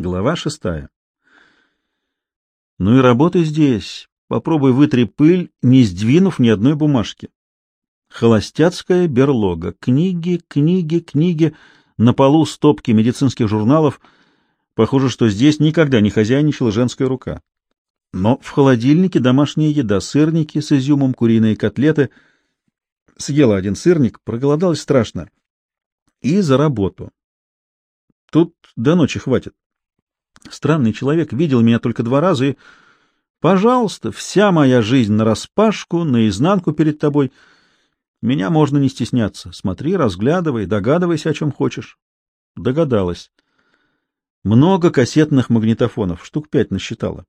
Глава шестая. Ну и работай здесь. Попробуй вытри пыль, не сдвинув ни одной бумажки. Холостяцкая берлога. Книги, книги, книги. На полу стопки медицинских журналов. Похоже, что здесь никогда не хозяйничала женская рука. Но в холодильнике домашняя еда. Сырники с изюмом, куриные котлеты. Съела один сырник, проголодалась страшно. И за работу. Тут до ночи хватит. Странный человек видел меня только два раза и... Пожалуйста, вся моя жизнь нараспашку, наизнанку перед тобой. Меня можно не стесняться. Смотри, разглядывай, догадывайся, о чем хочешь. Догадалась. Много кассетных магнитофонов, штук пять насчитала.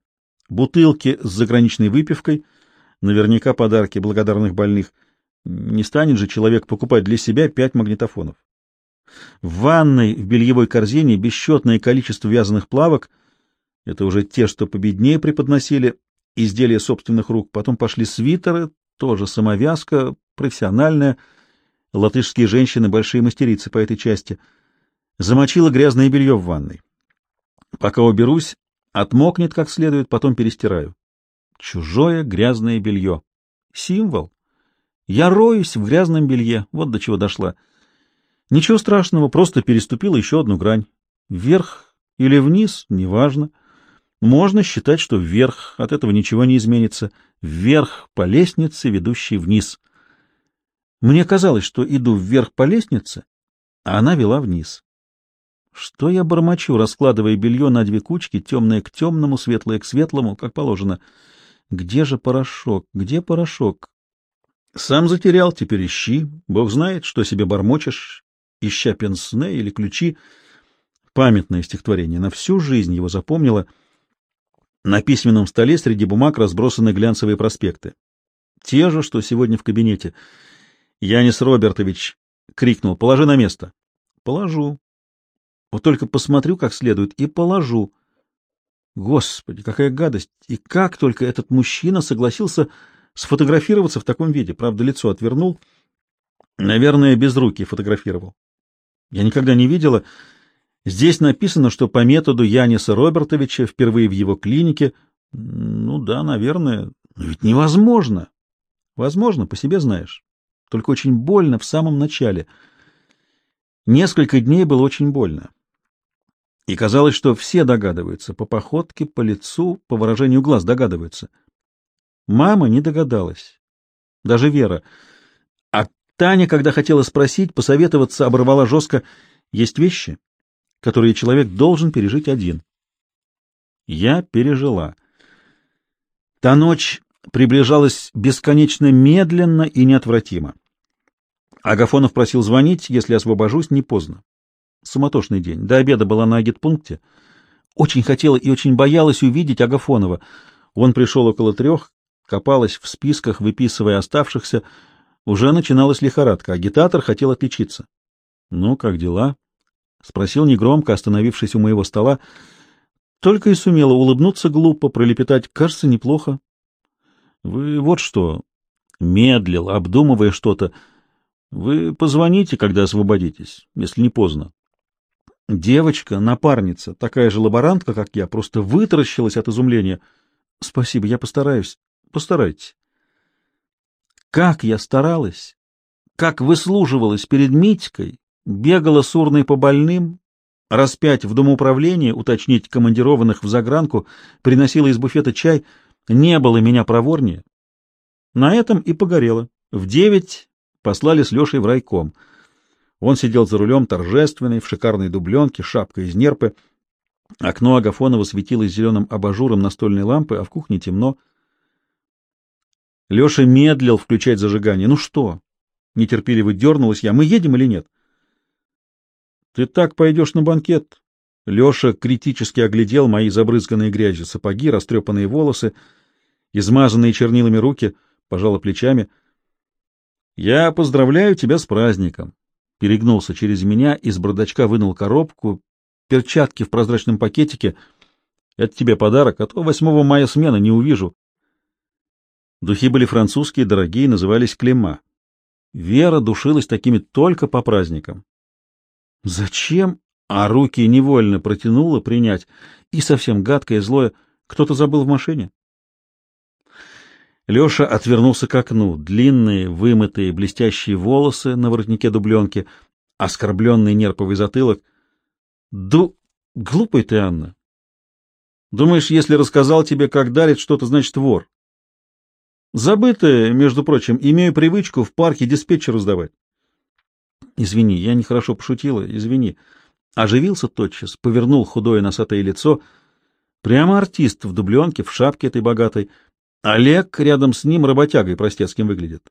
Бутылки с заграничной выпивкой, наверняка подарки благодарных больных. Не станет же человек покупать для себя пять магнитофонов. В ванной, в бельевой корзине бесчетное количество вязаных плавок. Это уже те, что победнее преподносили, изделия собственных рук. Потом пошли свитеры, тоже самовязка, профессиональная. Латышские женщины — большие мастерицы по этой части. Замочила грязное белье в ванной. Пока уберусь, отмокнет как следует, потом перестираю. Чужое грязное белье. Символ. Я роюсь в грязном белье. Вот до чего дошла. Ничего страшного, просто переступила еще одну грань. Вверх или вниз, неважно. Можно считать, что вверх, от этого ничего не изменится. Вверх по лестнице, ведущей вниз. Мне казалось, что иду вверх по лестнице, а она вела вниз. Что я бормочу, раскладывая белье на две кучки, темное к темному, светлое к светлому, как положено. Где же порошок? Где порошок? Сам затерял, теперь ищи. Бог знает, что себе бормочешь ища пенсне или ключи. Памятное стихотворение, на всю жизнь его запомнила. На письменном столе среди бумаг разбросаны глянцевые проспекты. Те же, что сегодня в кабинете. Янис Робертович крикнул «Положи на место». «Положу». Вот только посмотрю как следует и положу. Господи, какая гадость! И как только этот мужчина согласился сфотографироваться в таком виде. Правда, лицо отвернул. Наверное, без руки фотографировал. Я никогда не видела. Здесь написано, что по методу Яниса Робертовича впервые в его клинике. Ну да, наверное. Но ведь невозможно. Возможно, по себе знаешь. Только очень больно в самом начале. Несколько дней было очень больно. И казалось, что все догадываются. По походке, по лицу, по выражению глаз догадываются. Мама не догадалась. Даже Вера. Таня, когда хотела спросить, посоветоваться, оборвала жестко. Есть вещи, которые человек должен пережить один. Я пережила. Та ночь приближалась бесконечно медленно и неотвратимо. Агафонов просил звонить, если освобожусь, не поздно. Суматошный день. До обеда была на агитпункте. Очень хотела и очень боялась увидеть Агафонова. Он пришел около трех, копалась в списках, выписывая оставшихся, уже начиналась лихорадка, агитатор хотел отличиться. «Ну, как дела?» — спросил негромко, остановившись у моего стола. Только и сумела улыбнуться глупо, пролепетать. «Кажется, неплохо». «Вы вот что...» — медлил, обдумывая что-то. «Вы позвоните, когда освободитесь, если не поздно». Девочка, напарница, такая же лаборантка, как я, просто вытаращилась от изумления. «Спасибо, я постараюсь». «Постарайтесь». Как я старалась, как выслуживалась перед Митькой, бегала с урной по больным, распять в домоуправление, уточнить командированных в загранку, приносила из буфета чай, не было меня проворнее. На этом и погорело. В девять послали с Лешей в райком. Он сидел за рулем торжественный, в шикарной дубленке, шапка из нерпы. Окно Агафонова светилось зеленым абажуром настольной лампы, а в кухне темно — Леша медлил включать зажигание. «Ну что?» — нетерпеливо дернулась я. «Мы едем или нет?» «Ты так пойдешь на банкет?» Леша критически оглядел мои забрызганные грязью сапоги, растрепанные волосы, измазанные чернилами руки, пожала плечами. «Я поздравляю тебя с праздником!» Перегнулся через меня, из бардачка вынул коробку, перчатки в прозрачном пакетике. «Это тебе подарок, а то 8 мая смена не увижу. Духи были французские, дорогие, назывались клема. Вера душилась такими только по праздникам. Зачем а руки невольно протянуло принять, и совсем гадкое, злое. Кто-то забыл в машине. Леша отвернулся к окну. Длинные, вымытые, блестящие волосы на воротнике дубленки, оскорбленный нерповый затылок. Ду... Глупый ты, Анна. Думаешь, если рассказал тебе, как дарит что-то, значит вор? Забытое, между прочим, имею привычку в парке диспетчеру сдавать. Извини, я нехорошо пошутила, извини. Оживился тотчас, повернул худое носатое лицо. Прямо артист в дубленке, в шапке этой богатой. Олег рядом с ним работягой простецким выглядит.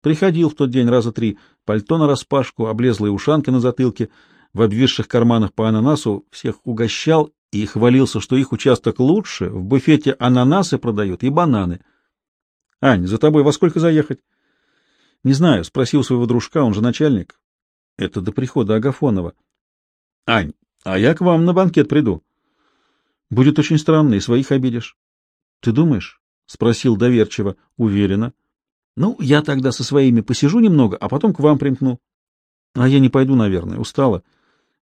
Приходил в тот день раза три, пальто нараспашку, облезлые ушанки на затылке, в обвисших карманах по ананасу, всех угощал и хвалился, что их участок лучше, в буфете ананасы продают и бананы. — Ань, за тобой во сколько заехать? — Не знаю, спросил своего дружка, он же начальник. — Это до прихода Агафонова. — Ань, а я к вам на банкет приду. — Будет очень странно, и своих обидишь. — Ты думаешь? — спросил доверчиво, уверенно. — Ну, я тогда со своими посижу немного, а потом к вам примкну. — А я не пойду, наверное, устала.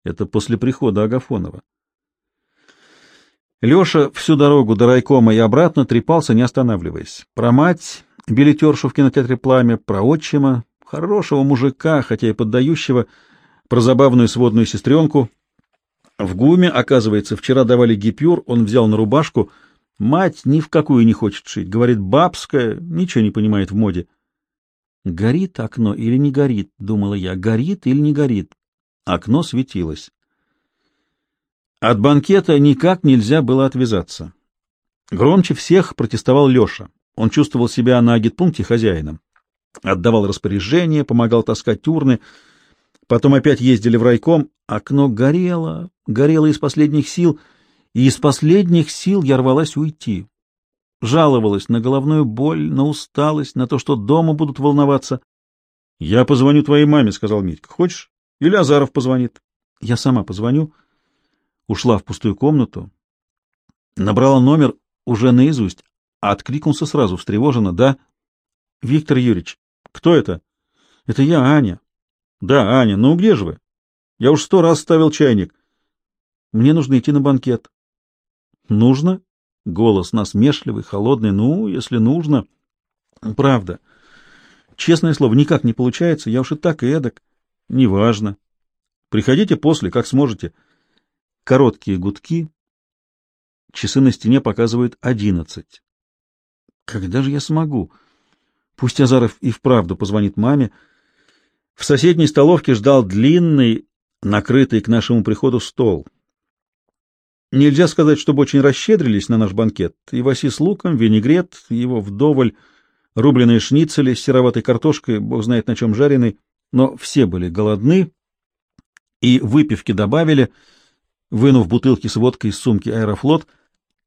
Это после прихода Агафонова. Леша всю дорогу до райкома и обратно трепался, не останавливаясь. Про мать, билетершу в кинотеатре «Пламя», про отчима, хорошего мужика, хотя и поддающего, про забавную сводную сестренку. В ГУМе, оказывается, вчера давали гипюр, он взял на рубашку. Мать ни в какую не хочет шить. Говорит, бабская, ничего не понимает в моде. «Горит окно или не горит?» — думала я. «Горит или не горит?» Окно светилось. От банкета никак нельзя было отвязаться. Громче всех протестовал Леша. Он чувствовал себя на агитпункте хозяином. Отдавал распоряжения, помогал таскать урны. Потом опять ездили в райком. Окно горело, горело из последних сил, и из последних сил я рвалась уйти. Жаловалась на головную боль, на усталость, на то, что дома будут волноваться. — Я позвоню твоей маме, — сказал Митька. — Хочешь? Или Азаров позвонит. — Я сама позвоню ушла в пустую комнату, набрала номер уже наизусть, а откликнулся сразу, встревоженно. «Да, Виктор Юрьевич, кто это?» «Это я, Аня». «Да, Аня, ну где же вы? Я уж сто раз ставил чайник. Мне нужно идти на банкет». «Нужно?» — голос насмешливый, холодный. «Ну, если нужно...» «Правда. Честное слово, никак не получается. Я уж и так, и эдак. Неважно. Приходите после, как сможете». Короткие гудки. Часы на стене показывают одиннадцать. Когда же я смогу? Пусть Азаров и вправду позвонит маме. В соседней столовке ждал длинный, накрытый к нашему приходу стол. Нельзя сказать, чтобы очень расщедрились на наш банкет. И васи с луком, винегрет, его вдоволь, рубленые шницели с сероватой картошкой, бог знает на чем жареный, но все были голодны, и выпивки добавили — Вынув бутылки с водкой из сумки «Аэрофлот»,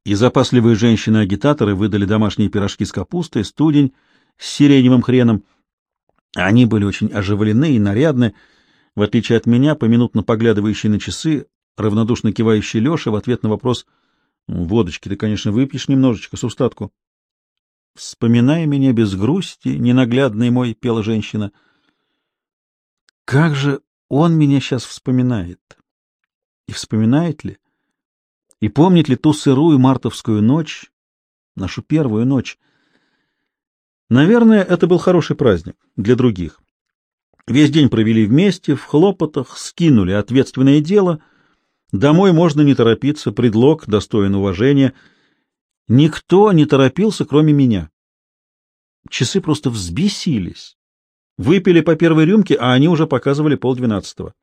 и запасливые женщины-агитаторы выдали домашние пирожки с капустой, студень с сиреневым хреном. Они были очень оживлены и нарядны, в отличие от меня, поминутно поглядывающие на часы, равнодушно кивающий Леша в ответ на вопрос «Водочки ты, конечно, выпьешь немножечко с устатку». «Вспоминай меня без грусти, ненаглядный мой», — пела женщина. «Как же он меня сейчас вспоминает!» И вспоминает ли? И помнит ли ту сырую мартовскую ночь, нашу первую ночь? Наверное, это был хороший праздник для других. Весь день провели вместе, в хлопотах, скинули ответственное дело. Домой можно не торопиться, предлог достоин уважения. Никто не торопился, кроме меня. Часы просто взбесились. Выпили по первой рюмке, а они уже показывали полдвенадцатого.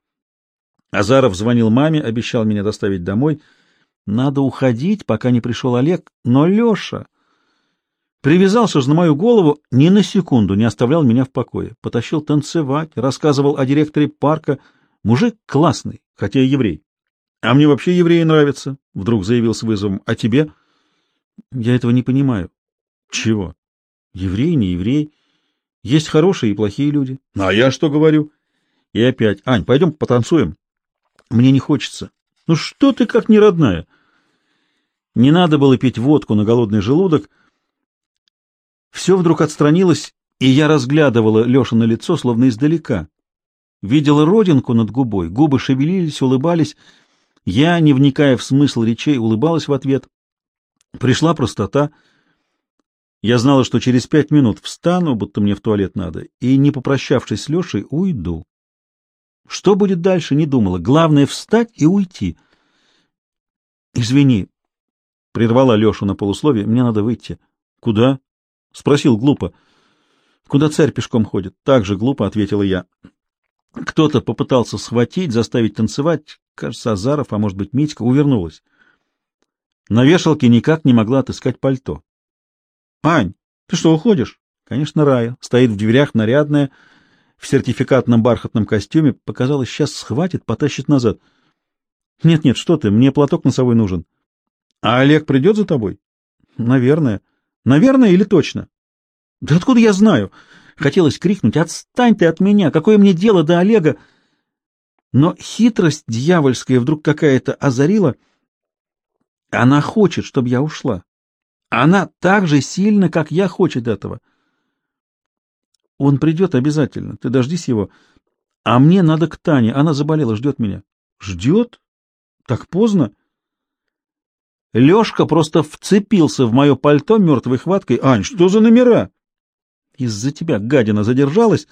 Азаров звонил маме, обещал меня доставить домой. Надо уходить, пока не пришел Олег. Но Леша привязался же на мою голову, ни на секунду не оставлял меня в покое. Потащил танцевать, рассказывал о директоре парка. Мужик классный, хотя и еврей. А мне вообще евреи нравятся, — вдруг заявил с вызовом. А тебе? Я этого не понимаю. Чего? Еврей, не еврей. Есть хорошие и плохие люди. А я что говорю? И опять. Ань, пойдем потанцуем. Мне не хочется. Ну что ты как не родная? Не надо было пить водку на голодный желудок. Все вдруг отстранилось, и я разглядывала Леша на лицо, словно издалека. Видела родинку над губой, губы шевелились, улыбались. Я, не вникая в смысл речей, улыбалась в ответ. Пришла простота. Я знала, что через пять минут встану, будто мне в туалет надо, и, не попрощавшись с Лешей, уйду. Что будет дальше, не думала. Главное — встать и уйти. — Извини, — прервала Лешу на полусловие, — мне надо выйти. — Куда? — спросил глупо. — Куда царь пешком ходит? — так же глупо ответила я. Кто-то попытался схватить, заставить танцевать. Кажется, Азаров, а может быть, Митька, увернулась. На вешалке никак не могла отыскать пальто. — Ань, ты что, уходишь? Конечно, Рая. Стоит в дверях нарядная, в сертификатном бархатном костюме. Показалось, сейчас схватит, потащит назад. Нет, — Нет-нет, что ты, мне платок носовой нужен. — А Олег придет за тобой? — Наверное. — Наверное или точно? — Да откуда я знаю? Хотелось крикнуть «Отстань ты от меня! Какое мне дело до Олега?» Но хитрость дьявольская вдруг какая-то озарила. Она хочет, чтобы я ушла. Она так же сильно, как я, хочет этого. Он придет обязательно, ты дождись его. А мне надо к Тане, она заболела, ждет меня. Ждет? Так поздно? Лешка просто вцепился в мое пальто мертвой хваткой. Ань, что за номера? Из-за тебя, гадина, задержалась.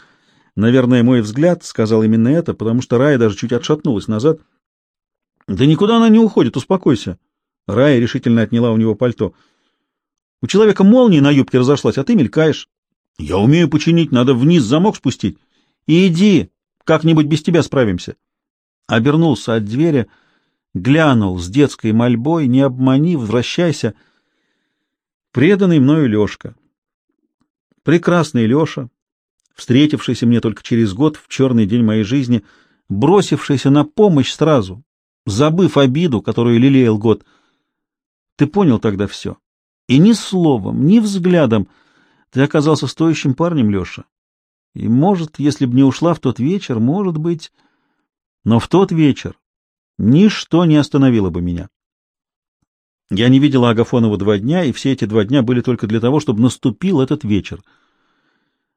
Наверное, мой взгляд сказал именно это, потому что Рая даже чуть отшатнулась назад. Да никуда она не уходит, успокойся. Рая решительно отняла у него пальто. У человека молния на юбке разошлась, а ты мелькаешь. Я умею починить, надо вниз замок спустить. Иди, как-нибудь без тебя справимся. Обернулся от двери, глянул с детской мольбой, не обмани, возвращайся. Преданный мною Лешка. Прекрасный Леша, встретившийся мне только через год в черный день моей жизни, бросившийся на помощь сразу, забыв обиду, которую лелеял год. Ты понял тогда все. И ни словом, ни взглядом ты оказался стоящим парнем, Леша. И, может, если б не ушла в тот вечер, может быть... Но в тот вечер ничто не остановило бы меня. Я не видела Агафонова два дня, и все эти два дня были только для того, чтобы наступил этот вечер.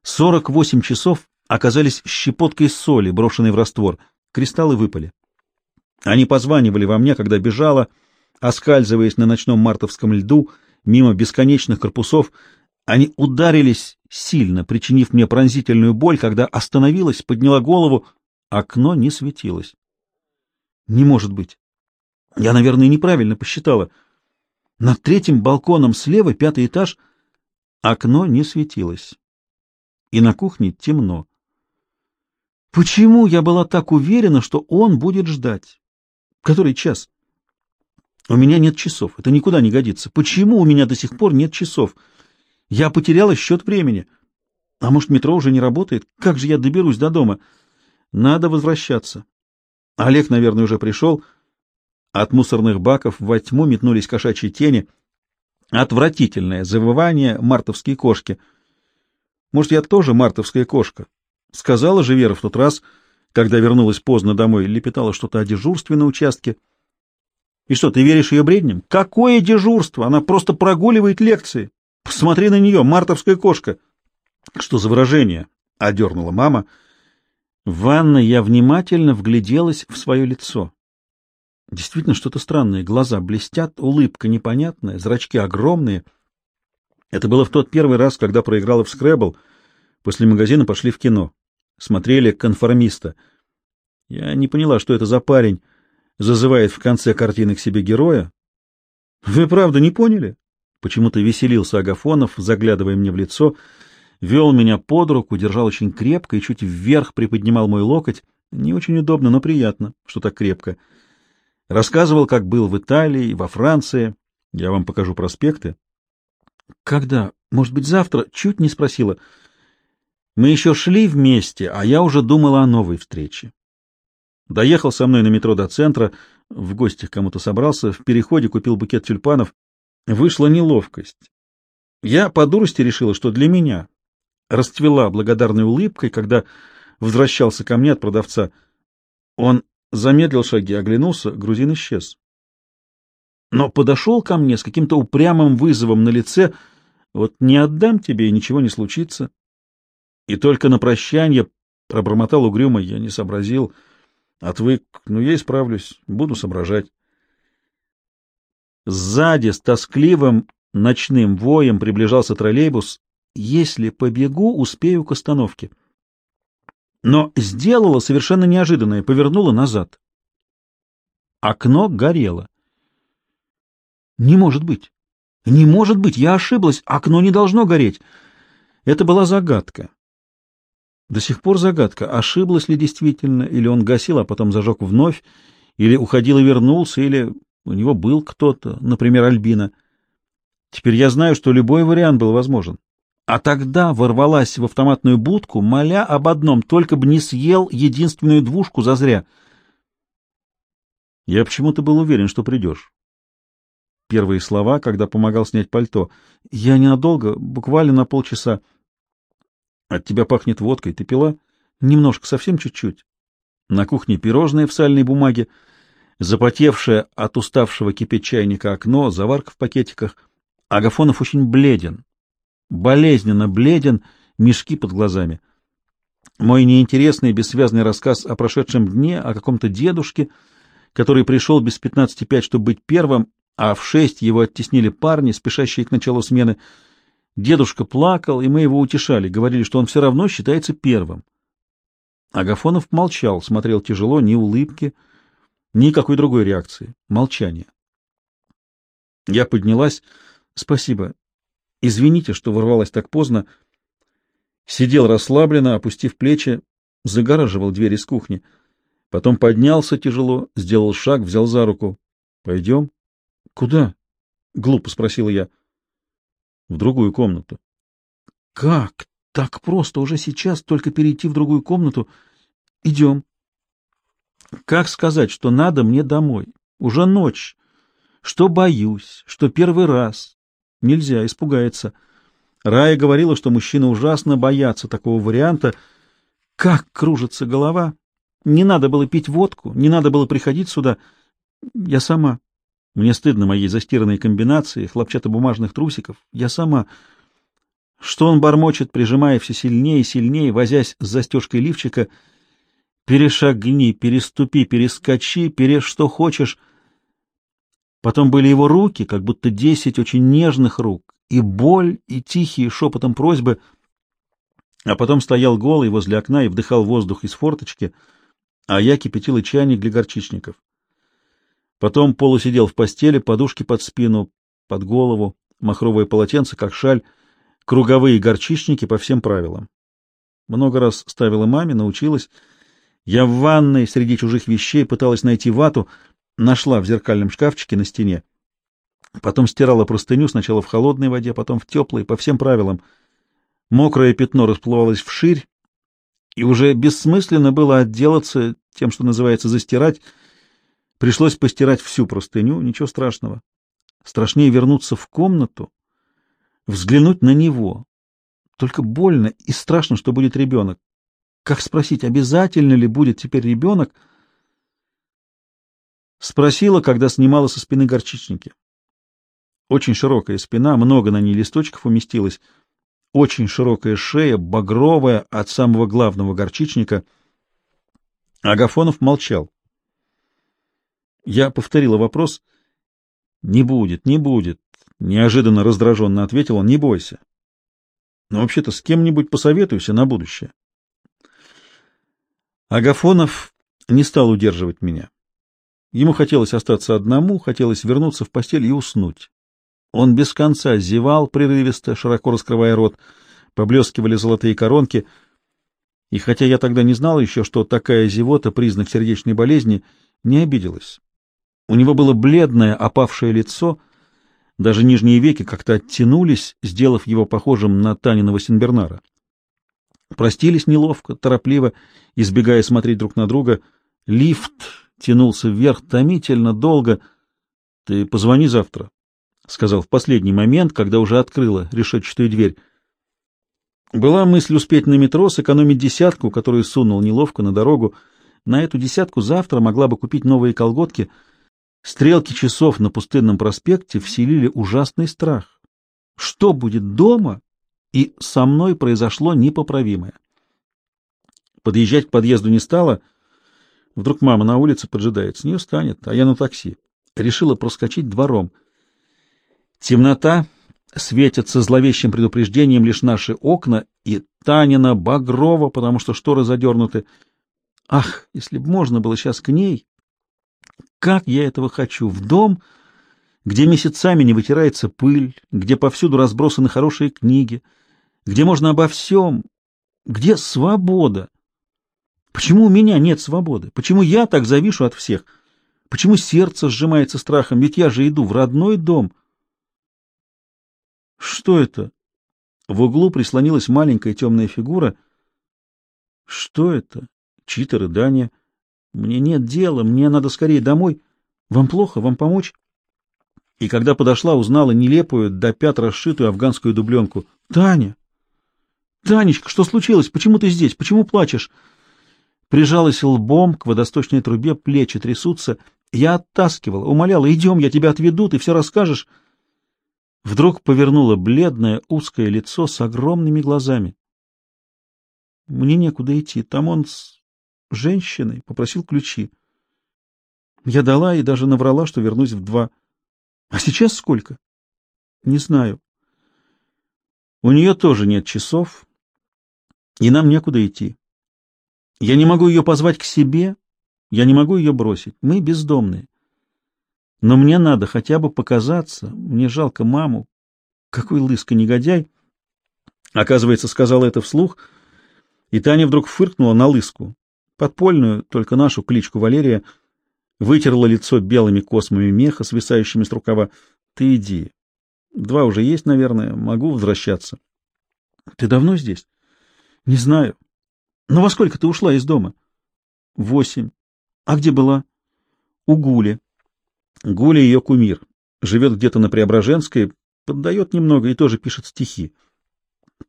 Сорок восемь часов оказались щепоткой соли, брошенной в раствор. Кристаллы выпали. Они позванивали во мне, когда бежала, оскальзываясь на ночном мартовском льду, мимо бесконечных корпусов. Они ударились сильно, причинив мне пронзительную боль, когда остановилась, подняла голову. Окно не светилось. Не может быть. Я, наверное, неправильно посчитала — над третьим балконом слева, пятый этаж, окно не светилось. И на кухне темно. Почему я была так уверена, что он будет ждать? Который час? У меня нет часов. Это никуда не годится. Почему у меня до сих пор нет часов? Я потеряла счет времени. А может, метро уже не работает? Как же я доберусь до дома? Надо возвращаться. Олег, наверное, уже пришел. От мусорных баков во тьму метнулись кошачьи тени. Отвратительное завывание мартовские кошки. Может, я тоже мартовская кошка? Сказала же Вера в тот раз, когда вернулась поздно домой, лепетала что-то о дежурстве на участке. И что, ты веришь ее бредням? Какое дежурство? Она просто прогуливает лекции. Посмотри на нее, мартовская кошка. Что за выражение? — одернула мама. В ванной я внимательно вгляделась в свое лицо. Действительно что-то странное. Глаза блестят, улыбка непонятная, зрачки огромные. Это было в тот первый раз, когда проиграла в скребл. После магазина пошли в кино. Смотрели «Конформиста». Я не поняла, что это за парень зазывает в конце картины к себе героя. Вы правда не поняли? Почему-то веселился Агафонов, заглядывая мне в лицо, вел меня под руку, держал очень крепко и чуть вверх приподнимал мой локоть. Не очень удобно, но приятно, что так крепко. Рассказывал, как был в Италии, во Франции. Я вам покажу проспекты. Когда? Может быть, завтра? Чуть не спросила. Мы еще шли вместе, а я уже думала о новой встрече. Доехал со мной на метро до центра, в гости к кому-то собрался, в переходе купил букет тюльпанов. Вышла неловкость. Я по дурости решила, что для меня. Расцвела благодарной улыбкой, когда возвращался ко мне от продавца. Он замедлил шаги, оглянулся, грузин исчез. Но подошел ко мне с каким-то упрямым вызовом на лице, вот не отдам тебе, и ничего не случится. И только на прощание Пробормотал угрюмо, я не сообразил. Отвык, но я исправлюсь, буду соображать. Сзади с тоскливым ночным воем приближался троллейбус. Если побегу, успею к остановке. Но сделала совершенно неожиданное, повернула назад. Окно горело. Не может быть. Не может быть, я ошиблась, окно не должно гореть. Это была загадка. До сих пор загадка, ошиблась ли действительно, или он гасил, а потом зажег вновь, или уходил и вернулся, или у него был кто-то, например, Альбина. Теперь я знаю, что любой вариант был возможен. А тогда ворвалась в автоматную будку, моля об одном, только бы не съел единственную двушку зазря. Я почему-то был уверен, что придешь. Первые слова, когда помогал снять пальто. Я ненадолго, буквально на полчаса. От тебя пахнет водкой. Ты пила? Немножко, совсем чуть-чуть. На кухне пирожные в сальной бумаге, запотевшее от уставшего кипеть чайника окно, заварка в пакетиках. Агафонов очень бледен, болезненно бледен, мешки под глазами. Мой неинтересный бессвязный рассказ о прошедшем дне, о каком-то дедушке, который пришел без пятнадцати пять, чтобы быть первым, а в шесть его оттеснили парни, спешащие к началу смены. Дедушка плакал, и мы его утешали, говорили, что он все равно считается первым. Агафонов молчал, смотрел тяжело, ни улыбки, никакой другой реакции. Молчание. Я поднялась. Спасибо. Извините, что ворвалась так поздно. Сидел расслабленно, опустив плечи, загораживал дверь из кухни. Потом поднялся тяжело, сделал шаг, взял за руку. — Пойдем? — Куда? — глупо спросила я. — В другую комнату. — Как? Так просто уже сейчас только перейти в другую комнату? Идем. Как сказать, что надо мне домой? Уже ночь. Что боюсь, что первый раз. Нельзя, испугается. Рая говорила, что мужчины ужасно боятся такого варианта. Как кружится голова. Не надо было пить водку, не надо было приходить сюда. Я сама. Мне стыдно моей застиранной комбинации, хлопчатобумажных трусиков. Я сама. Что он бормочет, прижимая все сильнее и сильнее, возясь с застежкой лифчика. Перешагни, переступи, перескочи, переш что хочешь. Потом были его руки, как будто десять очень нежных рук, и боль, и тихие шепотом просьбы. А потом стоял голый возле окна и вдыхал воздух из форточки, а я кипятила чайник для горчичников. Потом полусидел в постели, подушки под спину, под голову, махровое полотенце, как шаль, круговые горчичники по всем правилам. Много раз ставила маме, научилась. Я в ванной среди чужих вещей пыталась найти вату, нашла в зеркальном шкафчике на стене. Потом стирала простыню сначала в холодной воде, потом в теплой, по всем правилам. Мокрое пятно расплывалось вширь, и уже бессмысленно было отделаться тем, что называется застирать, Пришлось постирать всю простыню, ничего страшного. Страшнее вернуться в комнату, взглянуть на него. Только больно и страшно, что будет ребенок. Как спросить, обязательно ли будет теперь ребенок? Спросила, когда снимала со спины горчичники. Очень широкая спина, много на ней листочков уместилось. Очень широкая шея, багровая от самого главного горчичника. Агафонов молчал. Я повторила вопрос. «Не будет, не будет», — неожиданно раздраженно ответил он, — «не бойся». «Но вообще-то с кем-нибудь посоветуйся на будущее». Агафонов не стал удерживать меня. Ему хотелось остаться одному, хотелось вернуться в постель и уснуть. Он без конца зевал прерывисто, широко раскрывая рот, поблескивали золотые коронки, и хотя я тогда не знал еще, что такая зевота — признак сердечной болезни, не обиделась. У него было бледное, опавшее лицо, даже нижние веки как-то оттянулись, сделав его похожим на Таниного Синбернара. Простились неловко, торопливо, избегая смотреть друг на друга. Лифт тянулся вверх томительно, долго. — Ты позвони завтра, — сказал в последний момент, когда уже открыла решетчатую дверь. Была мысль успеть на метро, сэкономить десятку, которую сунул неловко на дорогу. На эту десятку завтра могла бы купить новые колготки — Стрелки часов на пустынном проспекте вселили ужасный страх. Что будет дома? И со мной произошло непоправимое. Подъезжать к подъезду не стала. Вдруг мама на улице поджидает, с нее станет, а я на такси. Решила проскочить двором. Темнота, светятся зловещим предупреждением лишь наши окна, и Танина багрова, потому что шторы задернуты. Ах, если б можно было сейчас к ней! Как я этого хочу! В дом, где месяцами не вытирается пыль, где повсюду разбросаны хорошие книги, где можно обо всем, где свобода. Почему у меня нет свободы? Почему я так завишу от всех? Почему сердце сжимается страхом? Ведь я же иду в родной дом. Что это? В углу прислонилась маленькая темная фигура. Что это? Чьи-то рыдания. Мне нет дела, мне надо скорее домой. Вам плохо? Вам помочь? И когда подошла, узнала нелепую, до пят расшитую афганскую дубленку. Таня! Танечка, что случилось? Почему ты здесь? Почему плачешь? Прижалась лбом к водосточной трубе, плечи трясутся. Я оттаскивала, умоляла, идем, я тебя отведу, ты все расскажешь. Вдруг повернуло бледное узкое лицо с огромными глазами. Мне некуда идти, там он с женщиной попросил ключи. Я дала и даже наврала, что вернусь в два. А сейчас сколько? Не знаю. У нее тоже нет часов, и нам некуда идти. Я не могу ее позвать к себе, я не могу ее бросить. Мы бездомные. Но мне надо хотя бы показаться. Мне жалко маму. Какой лыска негодяй. Оказывается, сказала это вслух, и Таня вдруг фыркнула на лыску. Подпольную, только нашу кличку Валерия, вытерла лицо белыми космами меха, свисающими с рукава. Ты иди. Два уже есть, наверное. Могу возвращаться. Ты давно здесь? Не знаю. Но во сколько ты ушла из дома? Восемь. А где была? У Гули. Гуля ее кумир. Живет где-то на Преображенской, поддает немного и тоже пишет стихи.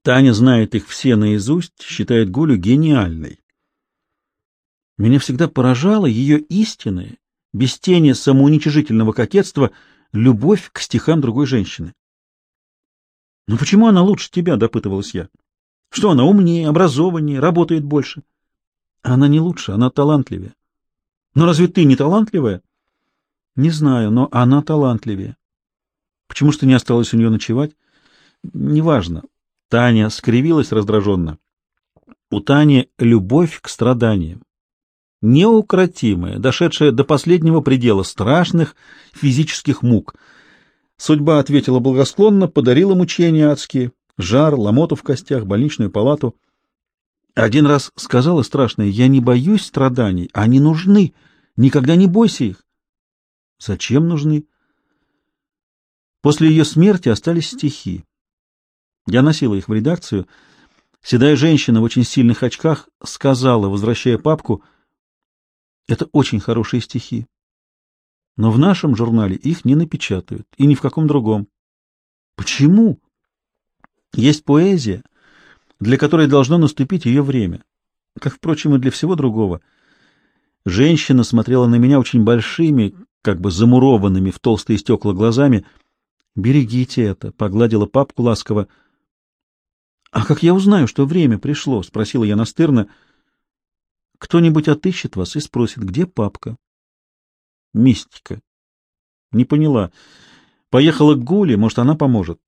Таня знает их все наизусть, считает Гулю гениальной. Меня всегда поражало ее истинное, без тени самоуничижительного кокетства, любовь к стихам другой женщины. «Но почему она лучше тебя?» — допытывалась я. Что она умнее, образованнее, работает больше? Она не лучше, она талантливее. Но разве ты не талантливая? Не знаю, но она талантливее. Почему ты не осталась у нее ночевать? Неважно. Таня скривилась раздраженно. У Тани любовь к страданиям. Неукротимая, дошедшая до последнего предела страшных физических мук. Судьба ответила благосклонно, подарила мучения адские, жар, ломоту в костях, больничную палату. Один раз сказала страшное, я не боюсь страданий, они нужны, никогда не бойся их. Зачем нужны? После ее смерти остались стихи. Я носила их в редакцию. Седая женщина в очень сильных очках сказала, возвращая папку, «Это очень хорошие стихи, но в нашем журнале их не напечатают, и ни в каком другом». «Почему?» Есть поэзия, для которой должно наступить ее время, как, впрочем, и для всего другого. Женщина смотрела на меня очень большими, как бы замурованными в толстые стекла глазами. «Берегите это», — погладила папку ласково. «А как я узнаю, что время пришло?» — спросила я настырно. «Кто-нибудь отыщет вас и спросит, где папка?» «Мистика». «Не поняла. Поехала к Гуле, может, она поможет».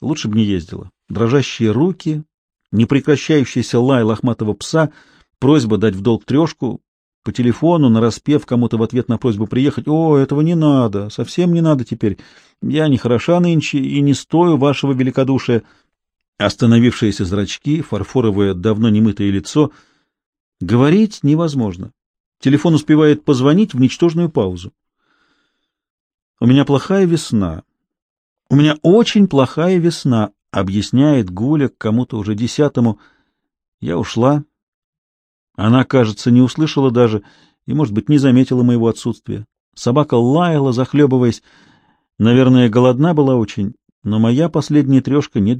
Лучше бы не ездила. Дрожащие руки, непрекращающийся лай лохматого пса, просьба дать в долг трешку, по телефону, нараспев кому-то в ответ на просьбу приехать. «О, этого не надо, совсем не надо теперь. Я не хороша нынче и не стою вашего великодушия». Остановившиеся зрачки, фарфоровое, давно немытое лицо. Говорить невозможно. Телефон успевает позвонить в ничтожную паузу. «У меня плохая весна. У меня очень плохая весна, объясняет Гуля кому-то уже десятому. Я ушла. Она, кажется, не услышала даже и, может быть, не заметила моего отсутствия. Собака лаяла, захлебываясь. Наверное, голодна была очень, но моя последняя трешка не для